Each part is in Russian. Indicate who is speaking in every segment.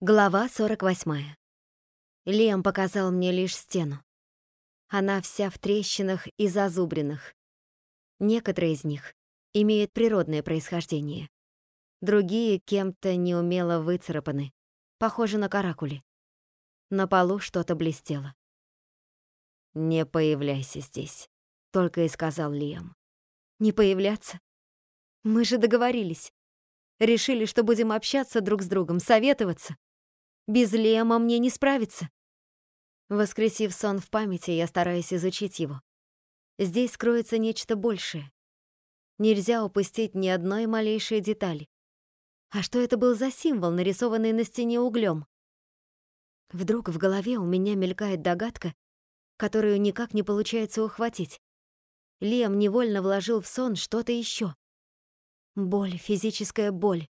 Speaker 1: Глава 48. Лиам показал мне лишь стену. Она вся в трещинах и зазубринах. Некоторые из них имеют природное происхождение. Другие кем-то неумело выцарапаны, похожи на каракули. На полу что-то блестело. «Не появляйся здесь», — только и сказал Лиам.
Speaker 2: «Не появляться? Мы же договорились. Решили, что будем общаться друг с другом, советоваться. Без Лема мне не справиться. Воскресив сон в памяти, я стараюсь изучить его. Здесь скроется нечто большее. Нельзя упустить ни одной малейшей детали. А что это был за символ, нарисованный на стене углем? Вдруг в голове у меня мелькает догадка, которую никак не получается ухватить. Лем невольно вложил в сон что-то еще. Боль, физическая боль.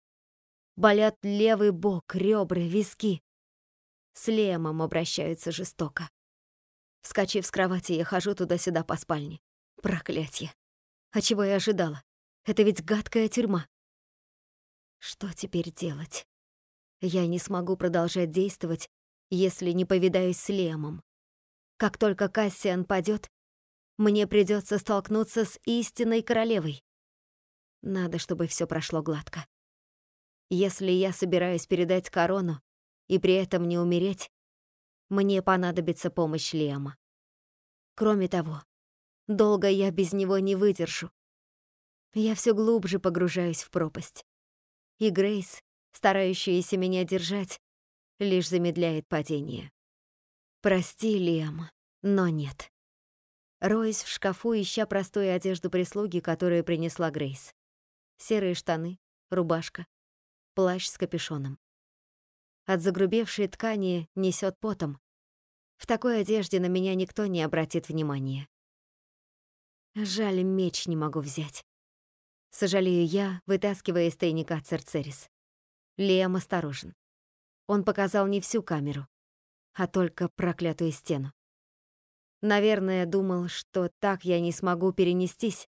Speaker 2: Болят левый бок, ребра, виски. С Лемом обращаются жестоко. Вскочив с кровати, я хожу туда-сюда по спальне. Проклятье. А чего я ожидала? Это ведь гадкая тюрьма. Что теперь делать? Я не смогу продолжать действовать, если не повидаюсь с Лемом. Как только Кассиан падет, мне придется столкнуться с истинной королевой. Надо, чтобы все прошло гладко. Если я собираюсь передать корону, и при этом не умереть, мне понадобится помощь Лема. Кроме того, долго я без него не выдержу. Я все глубже погружаюсь в пропасть. И Грейс, старающаяся меня держать, лишь замедляет падение. Прости, Лем, но нет. Роюсь в шкафу, ища простую одежду прислуги, которую принесла Грейс. Серые штаны, рубашка, плащ с капюшоном. От загрубевшей ткани несет потом. В такой одежде на меня никто не обратит внимания. Жаль, меч не могу взять. Сожалею я, вытаскивая из тайника Церцерис. Лиам осторожен. Он показал не всю камеру, а только проклятую стену. Наверное, думал, что так я не смогу перенестись.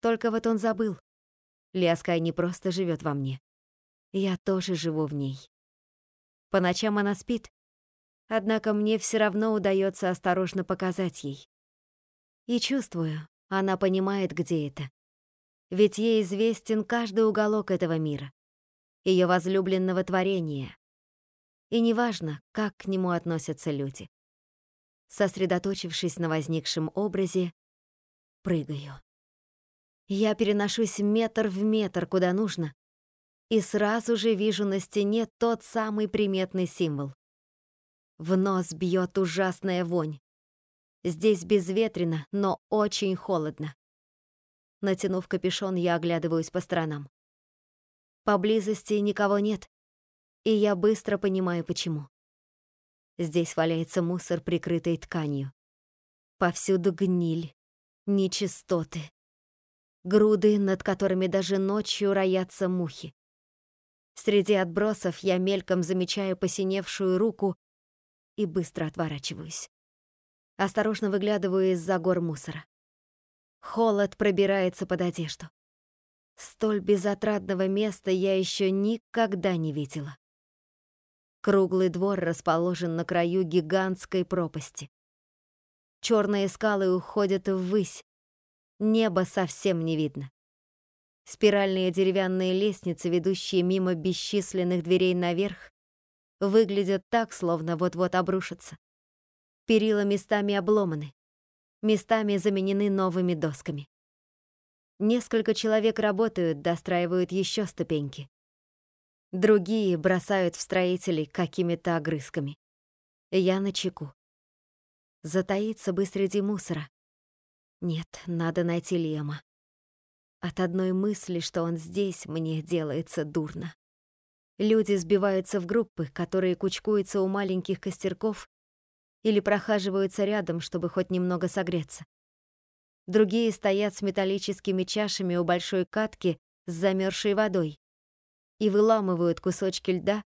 Speaker 2: Только вот он забыл. Лиаскай не просто живет во мне. Я тоже живу в ней. По ночам она спит, однако мне все равно удается осторожно показать ей. И чувствую, она понимает, где это. Ведь ей известен каждый уголок этого мира, ее возлюбленного творения. И неважно, как к нему относятся люди. Сосредоточившись на возникшем образе, прыгаю. Я переношусь метр в метр, куда нужно, и сразу же вижу на стене тот самый приметный символ. В нос бьет ужасная вонь. Здесь безветренно, но очень холодно. Натянув капюшон, я оглядываюсь по сторонам. Поблизости никого нет, и я быстро понимаю, почему. Здесь валяется мусор, прикрытый тканью. Повсюду гниль, нечистоты. Груды, над которыми даже ночью роятся мухи. Среди отбросов я мельком замечаю посиневшую руку и быстро отворачиваюсь. Осторожно выглядываю из-за гор мусора. Холод пробирается под одежду. Столь безотрадного места я еще никогда не видела. Круглый двор расположен на краю гигантской пропасти. Черные скалы уходят ввысь. Небо совсем не видно. Спиральные деревянные лестницы, ведущие мимо бесчисленных дверей наверх, выглядят так, словно вот-вот обрушатся. Перила местами обломаны, местами заменены новыми досками. Несколько человек работают, достраивают еще ступеньки. Другие бросают в строителей какими-то огрызками. Я на чеку. Затаиться бы среди мусора. Нет, надо найти Лема. От одной мысли, что он здесь, мне делается дурно. Люди сбиваются в группы, которые кучкуются у маленьких костерков или прохаживаются рядом, чтобы хоть немного согреться. Другие стоят с металлическими чашами у большой катки с замерзшей водой и выламывают кусочки льда,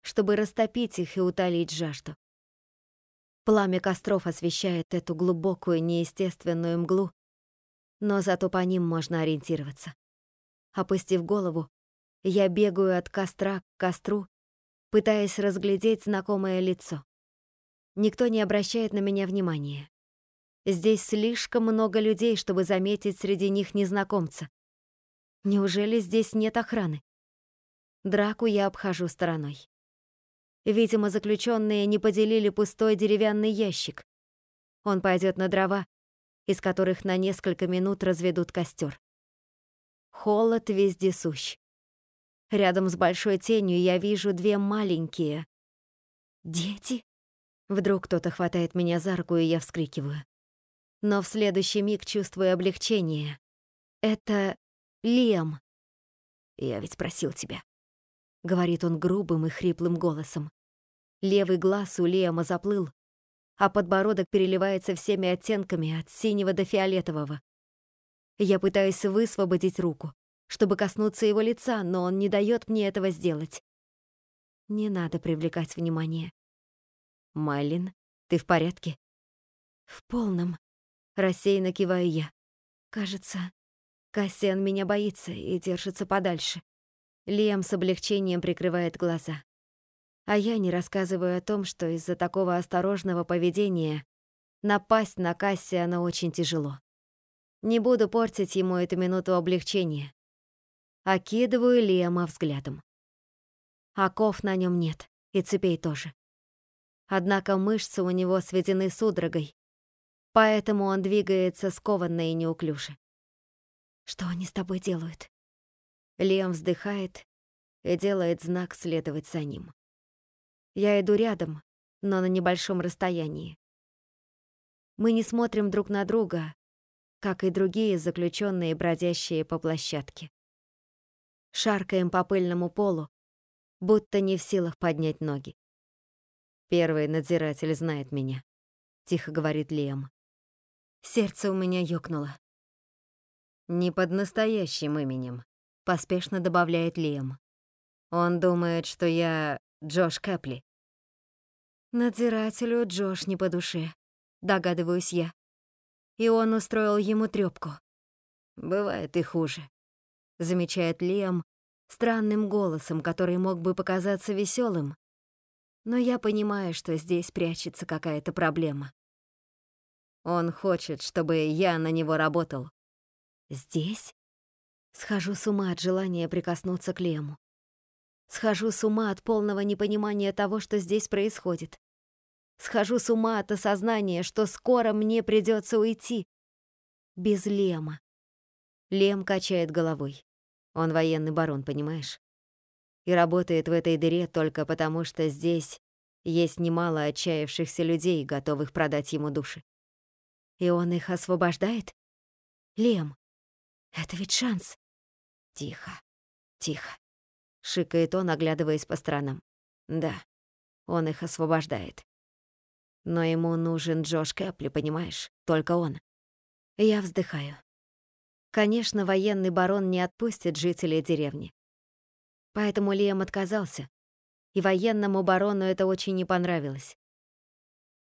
Speaker 2: чтобы растопить их и утолить жажду. Пламя костров освещает эту глубокую неестественную мглу, но зато по ним можно ориентироваться. Опустив голову, я бегаю от костра к костру
Speaker 1: пытаясь разглядеть знакомое лицо. Никто не обращает на меня внимания. Здесь слишком много людей, чтобы заметить среди них незнакомца. Неужели здесь нет охраны? Драку я обхожу стороной. Видимо, заключенные не поделили пустой деревянный ящик. Он пойдет на дрова, из которых на несколько минут разведут костер. Холод вездесущ. Рядом с большой тенью я вижу две маленькие. Дети? Вдруг кто-то хватает меня за руку, и я вскрикиваю. Но в следующий миг чувствую облегчение. Это Лем. Я ведь просил тебя. Говорит он грубым и хриплым голосом. Левый глаз у Лема заплыл, а подбородок переливается всеми оттенками от синего до фиолетового. Я пытаюсь высвободить руку, чтобы коснуться его лица, но он не дает мне этого сделать. Не надо привлекать внимание. Майлин, ты в порядке? В полном. Рассеянно киваю я. Кажется, Кассиан меня боится и держится подальше. Лиам с облегчением прикрывает глаза. А я не рассказываю о том, что из-за такого осторожного поведения напасть на Кассиана очень тяжело. Не буду портить ему эту минуту облегчения. Окидываю Лиама взглядом. Оков на нем нет, и цепей тоже. Однако мышцы у него сведены судорогой, поэтому он двигается скованно и неуклюже. «Что они с тобой делают?» Лиам вздыхает и делает знак следовать за ним. Я иду рядом, но на небольшом расстоянии. Мы не смотрим друг на друга, как и другие заключенные, бродящие по площадке. Шаркаем по пыльному полу, будто не в силах поднять ноги. «Первый надзиратель знает меня», — тихо говорит Лиам. Сердце у меня ёкнуло. «Не под настоящим именем», — поспешно добавляет Лиам. «Он думает, что я Джош Кэпли». Надзирателю Джош не по душе, догадываюсь я. И он устроил ему трёпку. Бывает и хуже, замечает Лиам странным голосом, который мог бы показаться веселым. Но я понимаю, что здесь прячется какая-то проблема. Он хочет, чтобы я на него работал. Здесь? Схожу с ума от желания прикоснуться к Лему. Схожу с ума от полного непонимания того, что здесь происходит. Схожу с ума от осознания, что скоро мне придется уйти. Без Лема. Лем качает головой. Он военный барон, понимаешь? И работает в этой дыре только потому, что здесь есть немало отчаявшихся людей, готовых продать ему души. И он их освобождает? Лем, это ведь шанс. Тихо, тихо. Шикает он, оглядываясь по сторонам. Да, он их освобождает. Но ему нужен Джош Кэпли, понимаешь? Только он. Я вздыхаю. Конечно, военный барон не отпустит жителей деревни. Поэтому Лиам отказался. И военному барону это очень не понравилось.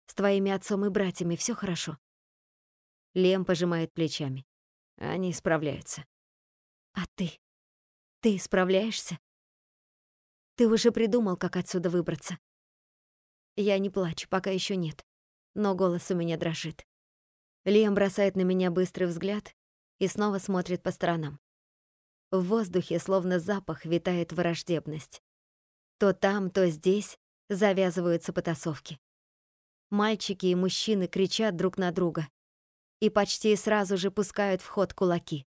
Speaker 1: С твоими отцом и братьями все хорошо? Лем пожимает плечами. Они справляются. А ты? Ты справляешься? Ты уже придумал, как отсюда выбраться? Я не плачу, пока еще нет, но голос у меня дрожит. Лиам бросает на меня быстрый взгляд и снова смотрит по сторонам. В воздухе, словно запах, витает враждебность. То там, то здесь завязываются потасовки. Мальчики и мужчины кричат друг на друга и почти сразу же пускают в ход кулаки.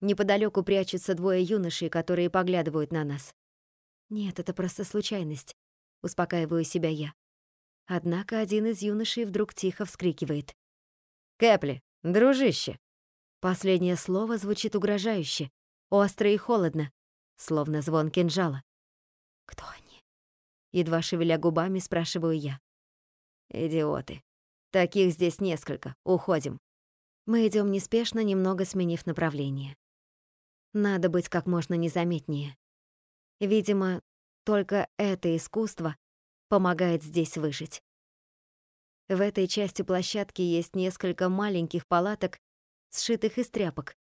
Speaker 1: Неподалеку прячутся двое юношей, которые поглядывают на нас. Нет, это просто случайность, успокаиваю себя я. Однако один из юношей вдруг тихо вскрикивает. «Кэпли, дружище!» Последнее слово звучит угрожающе, остро и холодно, словно звон кинжала. «Кто они?» Едва шевеля губами, спрашиваю я. «Идиоты. Таких здесь несколько. Уходим». Мы идем неспешно, немного сменив направление. Надо быть как можно незаметнее. Видимо, только это искусство помогает здесь выжить. В этой части площадки есть несколько маленьких палаток, сшитых из тряпок.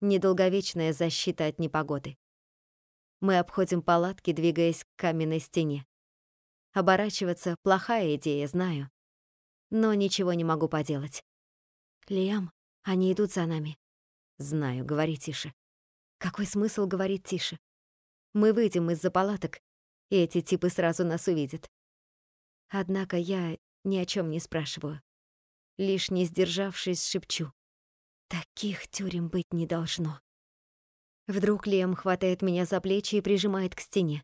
Speaker 1: Недолговечная защита от непогоды. Мы обходим палатки, двигаясь к каменной стене. Оборачиваться — плохая идея, знаю. Но ничего не могу поделать.
Speaker 2: «Лиам, они идут за нами».
Speaker 1: «Знаю, говори тише».
Speaker 2: «Какой смысл говорить тише?
Speaker 1: Мы выйдем из-за палаток, и эти типы сразу нас увидят.
Speaker 2: Однако я ни о чем не спрашиваю. Лишь не сдержавшись, шепчу. Таких тюрем быть не должно. Вдруг Лем хватает меня за плечи и прижимает к стене.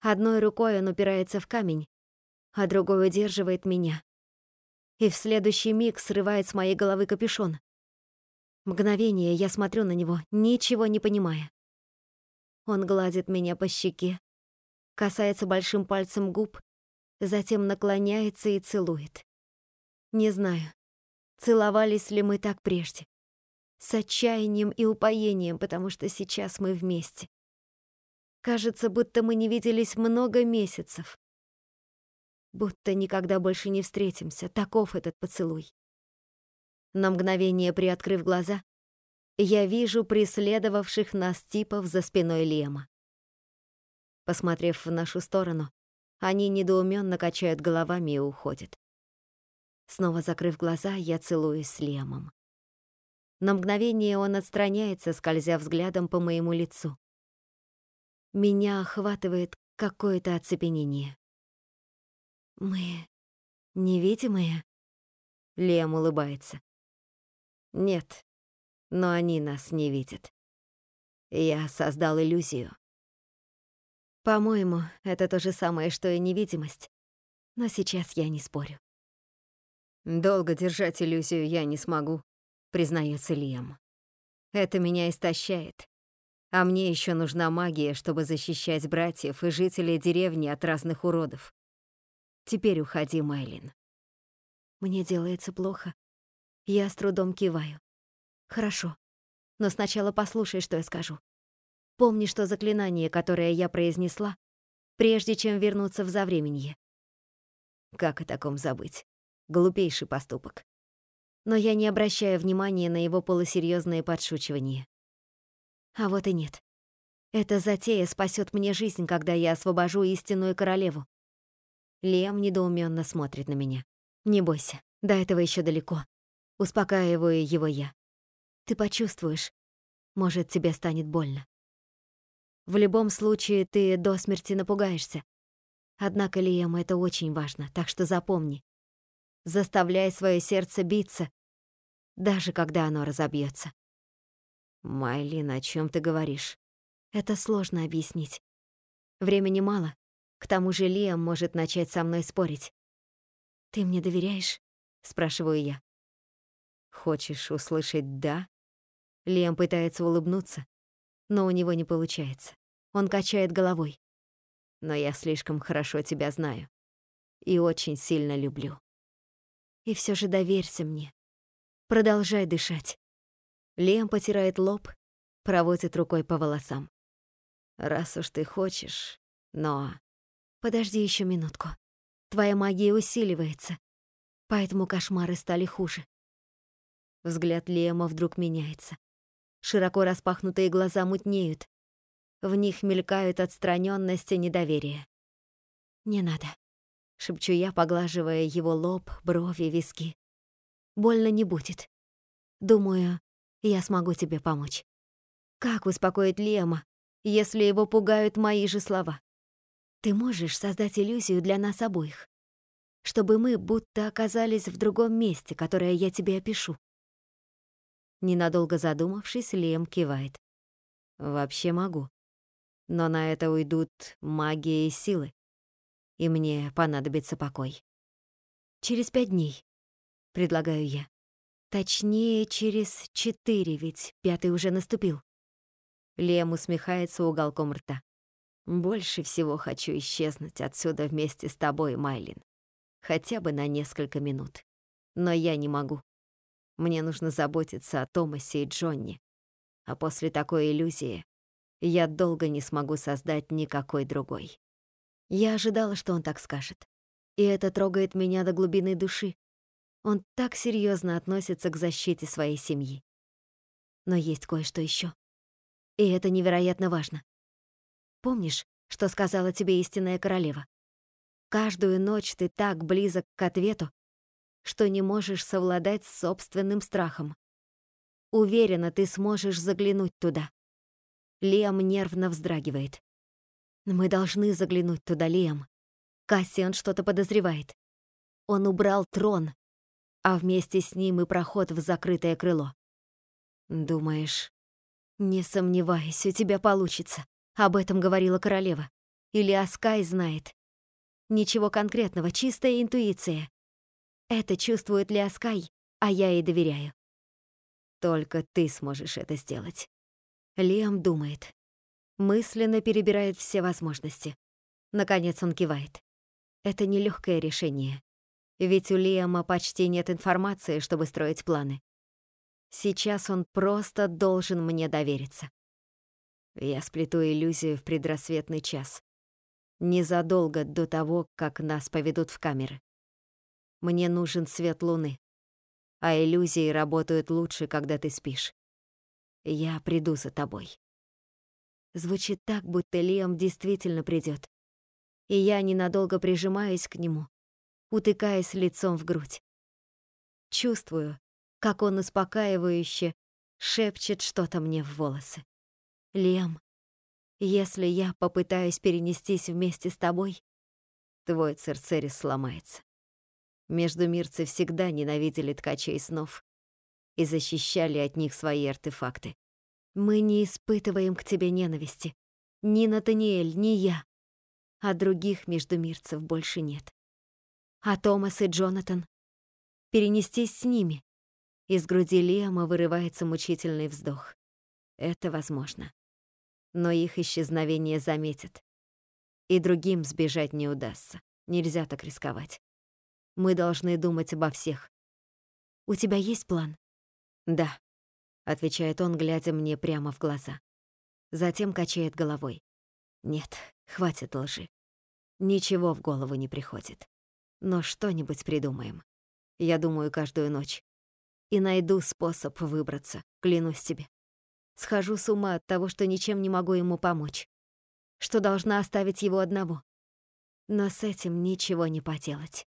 Speaker 2: Одной рукой он упирается в камень, а другой удерживает меня. И в следующий миг срывает с моей головы капюшон. Мгновение я смотрю на него, ничего не понимая. Он гладит меня по щеке, касается большим пальцем губ, затем наклоняется и целует. Не знаю, целовались ли мы так прежде. С отчаянием и упоением, потому что сейчас мы вместе. Кажется, будто мы не виделись много месяцев. Будто никогда больше не встретимся. Таков этот поцелуй. На мгновение приоткрыв глаза, я вижу преследовавших нас типов за спиной Лема. Посмотрев в нашу сторону, они недоуменно качают головами и уходят. Снова закрыв глаза, я целуюсь с Лемом. На мгновение он отстраняется, скользя взглядом по моему лицу. Меня охватывает какое-то оцепенение. «Мы невидимые?» Лем улыбается. «Нет, но они нас не видят. Я создал иллюзию». По-моему, это то же самое, что и невидимость. Но сейчас я не спорю. «Долго держать иллюзию я не смогу», — признается Лиам. «Это меня истощает. А мне еще нужна магия, чтобы защищать братьев и жителей деревни от разных уродов. Теперь уходи, Майлин. Мне делается плохо. Я с трудом киваю. Хорошо. Но сначала послушай, что я скажу. Помни, что заклинание, которое я произнесла, прежде чем вернуться в завременье. Как о таком забыть? Глупейший поступок. Но я не обращаю внимания на его полусерьезные подшучивания. А вот и нет. Эта затея спасет мне жизнь, когда я освобожу истинную королеву. Лем недоуменно смотрит на меня. Не бойся, до этого еще далеко. Успокаиваю его я. Ты почувствуешь. Может, тебе станет больно. В любом случае, ты до смерти напугаешься. Однако, Лиам, это очень важно, так что запомни. Заставляй свое сердце биться, даже когда оно разобьется. «Майлин, о чем ты говоришь?» Это сложно объяснить. Времени мало. К тому же Лиам может начать со мной спорить. «Ты мне доверяешь?» — спрашиваю я. «Хочешь услышать «да»?» Лиам пытается улыбнуться, но у него не получается. Он качает головой. «Но я слишком хорошо тебя знаю и очень сильно люблю. И все же доверься мне. Продолжай дышать. Лем потирает лоб, проводит рукой по волосам. «Раз уж ты хочешь, но...» «Подожди еще минутку. Твоя магия усиливается, поэтому кошмары стали хуже». Взгляд Лема вдруг меняется. Широко распахнутые глаза мутнеют. В них мелькают отстраненность и недоверие. «Не надо», — шепчу я, поглаживая его лоб, брови, виски. «Больно не будет. Думаю, я смогу тебе помочь. Как успокоить Лема, если его пугают мои же слова? Ты можешь создать иллюзию для нас обоих, чтобы мы будто оказались в другом месте, которое я тебе опишу. Ненадолго задумавшись, Лем кивает. Вообще могу. Но на это уйдут магия и силы. И мне понадобится покой. Через пять дней, предлагаю я. Точнее, через четыре, ведь пятый уже наступил. Лем усмехается уголком рта. Больше всего хочу исчезнуть отсюда вместе с тобой, Майлин. Хотя бы на несколько минут. Но я не могу. Мне нужно заботиться о Томасе и Джонни. А после такой иллюзии я долго не смогу создать никакой другой. Я ожидала, что он так скажет. И это трогает меня до глубины души, он так серьезно относится к защите своей семьи. Но есть кое-что еще. И это невероятно важно.
Speaker 1: Помнишь, что сказала тебе истинная королева? Каждую ночь ты так близок к ответу, что не можешь совладать с собственным страхом. Уверена, ты сможешь заглянуть туда. Лиам нервно вздрагивает. Мы должны заглянуть туда, Лиам. Кассиан что-то подозревает. Он убрал трон, а вместе с ним и проход в закрытое крыло. Думаешь, не сомневаюсь, у тебя получится. Об этом говорила королева. Или Аскай знает. Ничего конкретного, чистая интуиция. Это чувствует ли Аскай, а я ей доверяю. Только ты сможешь это сделать. Лиам думает. Мысленно перебирает все возможности. Наконец он кивает. Это нелегкое решение. Ведь у Лиама почти нет информации, чтобы строить планы. Сейчас он просто должен мне довериться. Я сплету иллюзию в предрассветный час. Незадолго до того, как нас поведут в камеры. Мне нужен свет луны. А иллюзии работают лучше, когда ты спишь. Я приду за тобой. Звучит так, будто Лиам действительно придет. И я ненадолго прижимаюсь к нему, утыкаясь лицом в грудь. Чувствую, как он успокаивающе шепчет что-то мне в волосы. Лиам, если я попытаюсь перенестись вместе с тобой, твой Церцерис сломается. Междумирцы всегда ненавидели ткачей снов и защищали от них свои артефакты. Мы не испытываем к тебе ненависти. Ни Натаниэль, ни я. А других междумирцев больше нет. А Томас и Джонатан? Перенестись с ними. Из груди Лиама вырывается мучительный вздох. Это возможно. Но их исчезновение заметят. И другим сбежать не удастся. Нельзя так рисковать. Мы должны думать обо всех. У тебя есть план? Да отвечает он, глядя мне прямо в глаза. Затем качает головой. Нет, хватит лжи. Ничего в голову не приходит. Но что-нибудь придумаем. Я думаю каждую ночь. И найду способ выбраться, клянусь тебе. Схожу с ума от того, что ничем не могу ему помочь. Что должна оставить его одного. Но с этим ничего не поделать.